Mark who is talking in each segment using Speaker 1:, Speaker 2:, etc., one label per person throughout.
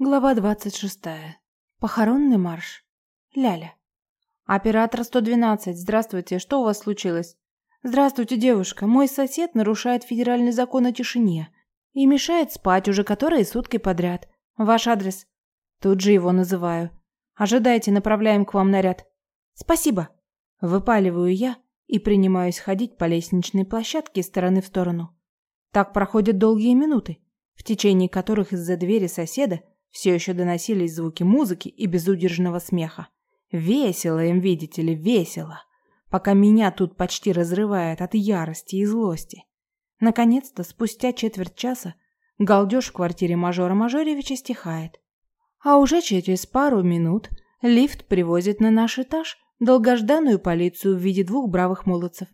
Speaker 1: Глава 26. Похоронный марш. Ляля. Оператор 112. Здравствуйте. Что у вас случилось? Здравствуйте, девушка. Мой сосед нарушает федеральный закон о тишине и мешает спать уже которые сутки подряд. Ваш адрес? Тут же его называю. Ожидайте, направляем к вам наряд. Спасибо. Выпаливаю я и принимаюсь ходить по лестничной площадке из стороны в сторону. Так проходят долгие минуты, в течение которых из-за двери соседа все еще доносились звуки музыки и безудержного смеха. Весело им, видите ли, весело. Пока меня тут почти разрывает от ярости и злости. Наконец-то, спустя четверть часа, галдеж в квартире мажора Мажоревича стихает. А уже через пару минут лифт привозит на наш этаж долгожданную полицию в виде двух бравых молодцев.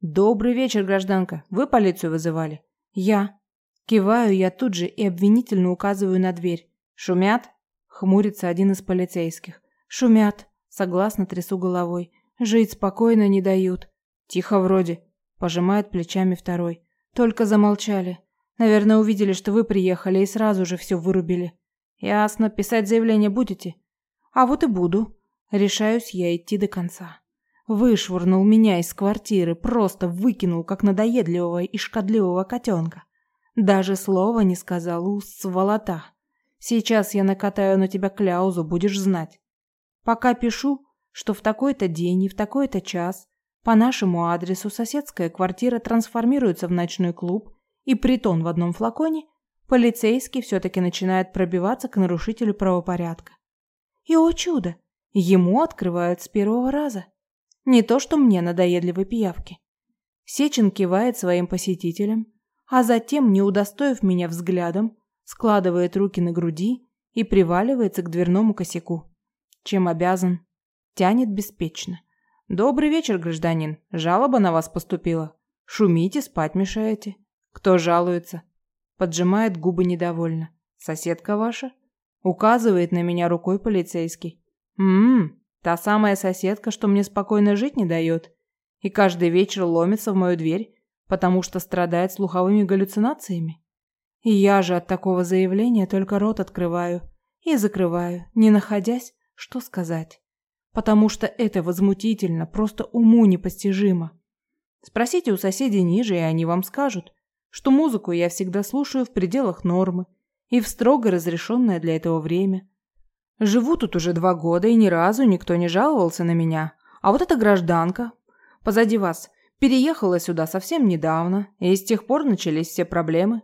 Speaker 1: «Добрый вечер, гражданка. Вы полицию вызывали?» «Я». Киваю я тут же и обвинительно указываю на дверь. «Шумят?» — хмурится один из полицейских. «Шумят», — согласно трясу головой. «Жить спокойно не дают». «Тихо вроде», — пожимает плечами второй. «Только замолчали. Наверное, увидели, что вы приехали и сразу же все вырубили». «Ясно. Писать заявление будете?» «А вот и буду». Решаюсь я идти до конца. Вышвырнул меня из квартиры, просто выкинул, как надоедливого и шкодливого котенка. Даже слова не сказал, у сволота. Сейчас я накатаю на тебя кляузу, будешь знать. Пока пишу, что в такой-то день и в такой-то час по нашему адресу соседская квартира трансформируется в ночной клуб и притон в одном флаконе, полицейский все-таки начинает пробиваться к нарушителю правопорядка. И, о чудо, ему открывают с первого раза. Не то, что мне надоедливой пиявки. Сечин кивает своим посетителям, а затем, не удостоив меня взглядом, складывает руки на груди и приваливается к дверному косяку. Чем обязан? Тянет беспечно. «Добрый вечер, гражданин. Жалоба на вас поступила. Шумите, спать мешаете. Кто жалуется?» Поджимает губы недовольно. «Соседка ваша?» Указывает на меня рукой полицейский. «Ммм, та самая соседка, что мне спокойно жить не дает. И каждый вечер ломится в мою дверь, потому что страдает слуховыми галлюцинациями. И я же от такого заявления только рот открываю и закрываю, не находясь, что сказать. Потому что это возмутительно, просто уму непостижимо. Спросите у соседей ниже, и они вам скажут, что музыку я всегда слушаю в пределах нормы и в строго разрешенное для этого время. Живу тут уже два года, и ни разу никто не жаловался на меня. А вот эта гражданка, позади вас, переехала сюда совсем недавно, и с тех пор начались все проблемы.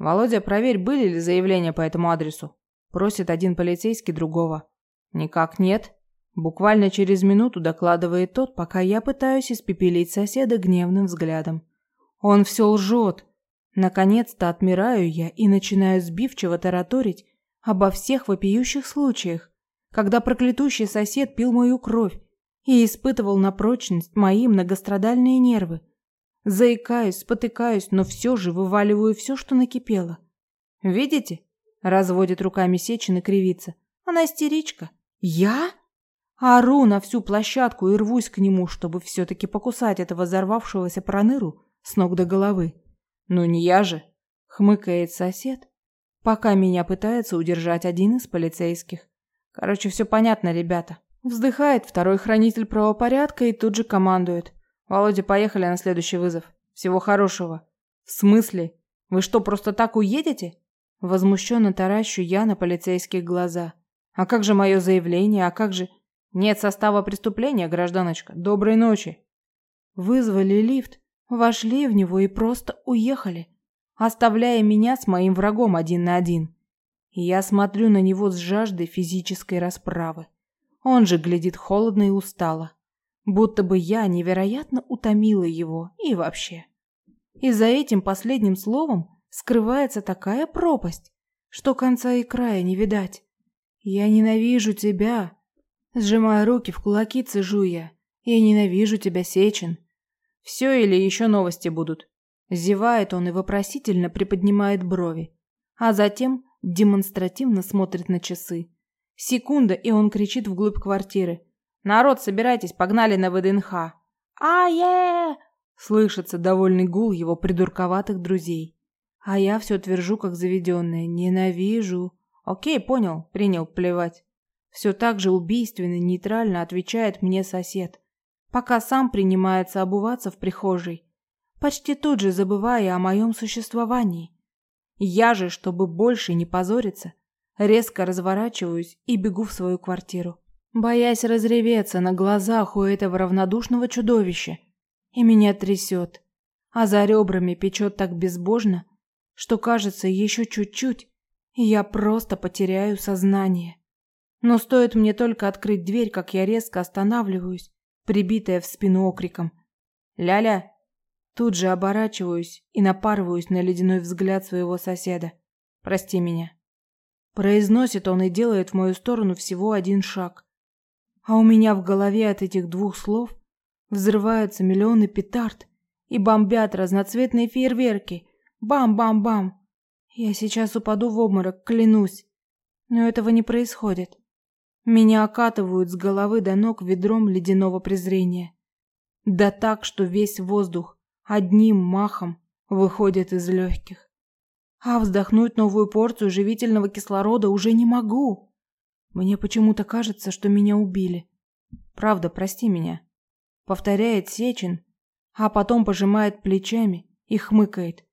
Speaker 1: «Володя, проверь, были ли заявления по этому адресу?» Просит один полицейский другого. «Никак нет». Буквально через минуту докладывает тот, пока я пытаюсь испепелить соседа гневным взглядом. Он все лжет. Наконец-то отмираю я и начинаю сбивчиво тараторить обо всех вопиющих случаях, когда проклятущий сосед пил мою кровь и испытывал на прочность мои многострадальные нервы. Заикаюсь, спотыкаюсь, но все же вываливаю все, что накипело. «Видите?» – разводит руками Сечин и кривится. «Она истеричка». «Я?» Ору на всю площадку и рвусь к нему, чтобы все-таки покусать этого взорвавшегося проныру с ног до головы. «Ну не я же!» – хмыкает сосед, пока меня пытается удержать один из полицейских. Короче, все понятно, ребята. Вздыхает второй хранитель правопорядка и тут же командует. Володя, поехали на следующий вызов. Всего хорошего. В смысле? Вы что, просто так уедете? Возмущенно таращу я на полицейских глаза. А как же мое заявление? А как же... Нет состава преступления, гражданочка. Доброй ночи. Вызвали лифт, вошли в него и просто уехали, оставляя меня с моим врагом один на один. И я смотрю на него с жаждой физической расправы. Он же глядит холодно и устало будто бы я невероятно утомила его и вообще. И за этим последним словом скрывается такая пропасть, что конца и края не видать. Я ненавижу тебя. Сжимая руки в кулаки, цежу я. Я ненавижу тебя, Сечин. Все или еще новости будут? Зевает он и вопросительно приподнимает брови, а затем демонстративно смотрит на часы. Секунда, и он кричит вглубь квартиры. Народ, собирайтесь, погнали на ВДНХ. А-е! Слышится довольный гул его придурковатых друзей. А я все твержу, как заведенная. Ненавижу. Окей, понял, принял, плевать. Все так же убийственно, нейтрально отвечает мне сосед, пока сам принимается обуваться в прихожей, почти тут же забывая о моем существовании. Я же, чтобы больше не позориться, резко разворачиваюсь и бегу в свою квартиру, боясь разреветься на глазах у этого равнодушного чудовища. И меня трясет, а за ребрами печет так безбожно, что кажется еще чуть-чуть, и я просто потеряю сознание. Но стоит мне только открыть дверь, как я резко останавливаюсь, прибитая в спину окриком. «Ляля!» Тут же оборачиваюсь и напарываюсь на ледяной взгляд своего соседа. «Прости меня». Произносит он и делает в мою сторону всего один шаг. А у меня в голове от этих двух слов взрываются миллионы петард и бомбят разноцветные фейерверки. Бам-бам-бам. Я сейчас упаду в обморок, клянусь. Но этого не происходит. Меня окатывают с головы до ног ведром ледяного презрения. Да так, что весь воздух одним махом выходит из легких. А вздохнуть новую порцию живительного кислорода уже не могу. Мне почему-то кажется, что меня убили. Правда, прости меня. Повторяет Сечин, а потом пожимает плечами и хмыкает.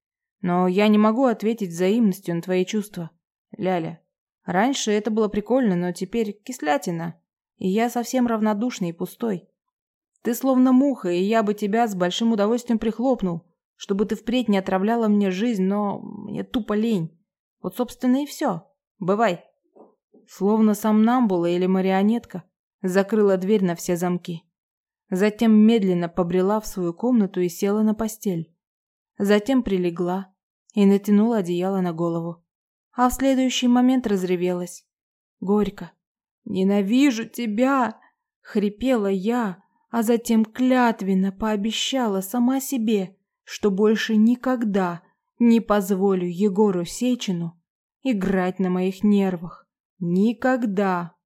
Speaker 1: Но я не могу ответить взаимностью на твои чувства, Ляля. Раньше это было прикольно, но теперь кислятина. И я совсем равнодушный и пустой. Ты словно муха, и я бы тебя с большим удовольствием прихлопнул, чтобы ты впредь не отравляла мне жизнь, но мне тупо лень. Вот, собственно, и все. Бывай. Словно сам Намбула или марионетка, закрыла дверь на все замки. Затем медленно побрела в свою комнату и села на постель. Затем прилегла и натянула одеяло на голову. А в следующий момент разревелась. Горько. «Ненавижу тебя!» — хрипела я, а затем клятвенно пообещала сама себе, что больше никогда не позволю Егору Сечину играть на моих нервах. Никогда.